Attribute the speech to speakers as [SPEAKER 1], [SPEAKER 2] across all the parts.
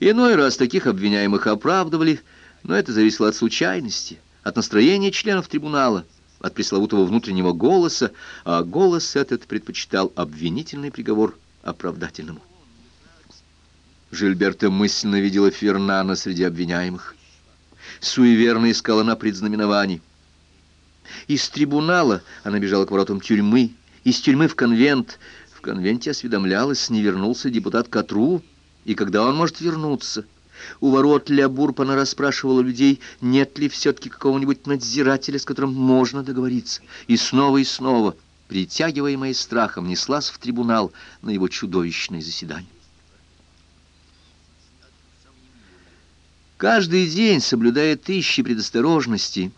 [SPEAKER 1] Иной раз таких обвиняемых оправдывали, но это зависело от случайности, от настроения членов трибунала, от пресловутого внутреннего голоса, а голос этот предпочитал обвинительный приговор оправдательному. Жильберта мысленно видела Фернана среди обвиняемых. Суеверно искала на предзнаменований. Из трибунала она бежала к воротам тюрьмы, из тюрьмы в конвент. В конвенте осведомлялась, не вернулся депутат Катру, и когда он может вернуться. У ворот Ля Бурпана расспрашивала людей, нет ли все-таки какого-нибудь надзирателя, с которым можно договориться. И снова и снова, притягиваемая страхом, неслась в трибунал на его чудовищное заседание. Каждый день, соблюдая тысячи предосторожностей,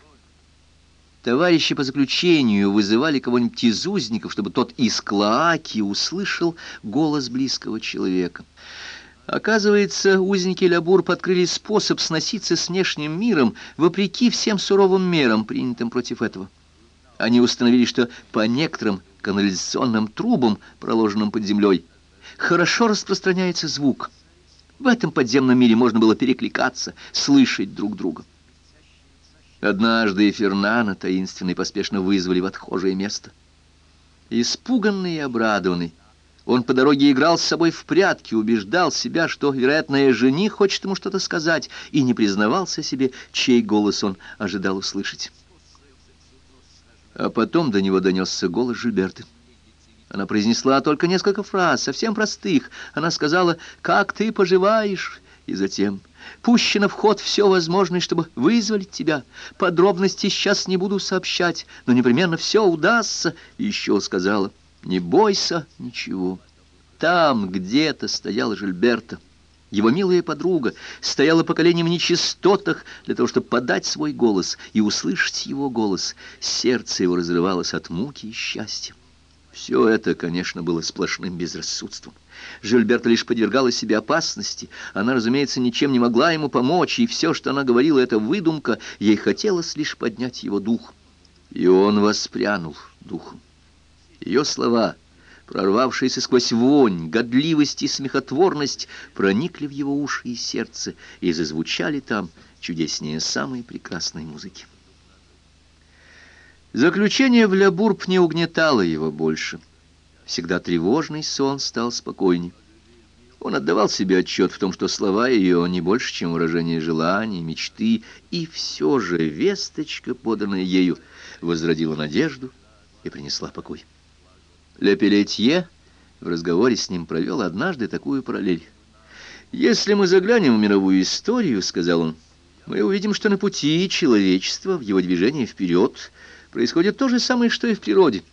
[SPEAKER 1] товарищи по заключению вызывали кого-нибудь из узников, чтобы тот из Клоаки услышал голос близкого человека. Оказывается, узники Лябур подкрыли способ сноситься с внешним миром вопреки всем суровым мерам, принятым против этого. Они установили, что по некоторым канализационным трубам, проложенным под землей, хорошо распространяется звук. В этом подземном мире можно было перекликаться, слышать друг друга. Однажды Фернана таинственно и поспешно вызвали в отхожее место. Испуганный и обрадованный, он по дороге играл с собой в прятки, убеждал себя, что, вероятно, жених хочет ему что-то сказать, и не признавался себе, чей голос он ожидал услышать. А потом до него донесся голос Жильберты. Она произнесла только несколько фраз, совсем простых. Она сказала «Как ты поживаешь?» И затем «Пущено в ход все возможное, чтобы вызволить тебя. Подробности сейчас не буду сообщать, но непременно все удастся». Еще сказала не бойся ничего. Там где-то стояла Жильберта. Его милая подруга стояла поколением в нечистотах для того, чтобы подать свой голос и услышать его голос. Сердце его разрывалось от муки и счастья. Все это, конечно, было сплошным безрассудством. Жильберта лишь подвергала себе опасности. Она, разумеется, ничем не могла ему помочь, и все, что она говорила, это выдумка. Ей хотелось лишь поднять его дух. И он воспрянул духом. Ее слова, прорвавшиеся сквозь вонь, годливость и смехотворность, проникли в его уши и сердце и зазвучали там чудеснее самой прекрасной музыки. Заключение в Лябурб не угнетало его больше. Всегда тревожный сон стал спокойней. Он отдавал себе отчет в том, что слова ее не больше, чем выражение желаний, мечты, и все же весточка, поданная ею, возродила надежду и принесла покой. Ле Пелетье в разговоре с ним провел однажды такую параллель. «Если мы заглянем в мировую историю, — сказал он, — мы увидим, что на пути человечества, в его движении вперед, происходит то же самое, что и в природе,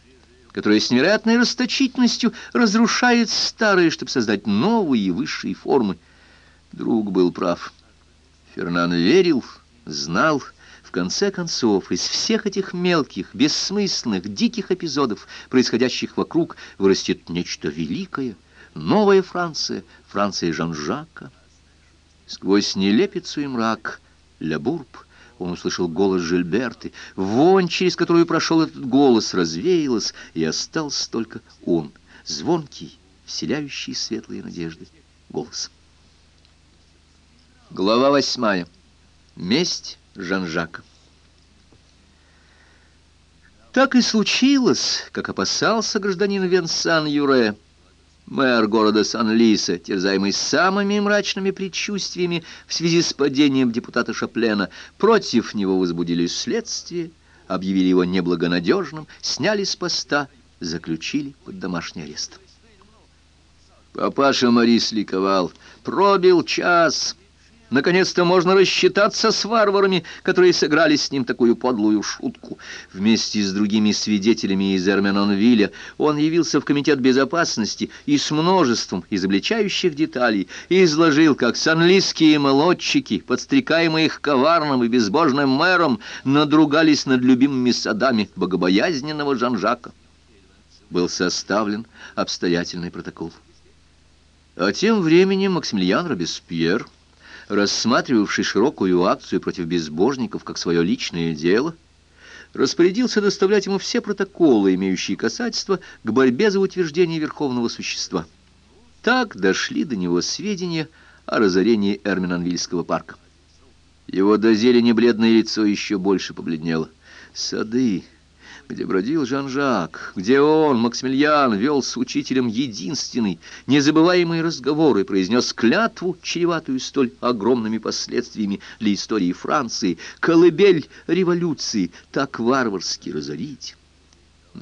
[SPEAKER 1] которая с невероятной расточительностью разрушает старые, чтобы создать новые и высшие формы. Друг был прав. Фернан верил, знал, — в конце концов, из всех этих мелких, бессмысленных, диких эпизодов, происходящих вокруг, вырастет нечто великое, новая Франция, Франция Жан-Жака. Сквозь нелепицу и мрак Лябурб он услышал голос Жильберты. Вонь, через которую прошел этот голос, развеялась, и остался только он, звонкий, вселяющий светлые надежды, голос. Глава восьмая. Месть Жан-Жака. Так и случилось, как опасался гражданин Венсан Юре, мэр города Сан-Лиса, терзаемый самыми мрачными предчувствиями в связи с падением депутата Шаплена. Против него возбудили следствие, объявили его неблагонадежным, сняли с поста, заключили под домашний арест. Папаша Марис ликовал. Пробил час. Наконец-то можно рассчитаться с варварами, которые сыграли с ним такую подлую шутку. Вместе с другими свидетелями из Эрменонвилля он явился в Комитет безопасности и с множеством изобличающих деталей изложил, как санлийские молодчики, подстрекаемые их коварным и безбожным мэром, надругались над любимыми садами богобоязненного Жан-Жака. Был составлен обстоятельный протокол. А тем временем Максимилиан Робеспьер рассматривавший широкую акцию против безбожников как свое личное дело, распорядился доставлять ему все протоколы, имеющие касательство к борьбе за утверждение верховного существа. Так дошли до него сведения о разорении Эрминанвильского парка. Его до зелени бледное лицо еще больше побледнело. Сады, где бродил Жан-Жак, где он, Максимилиан, вел с учителем единственный, незабываемый разговор и произнес клятву, чреватую столь огромными последствиями для истории Франции, колыбель революции, так варварски разорить.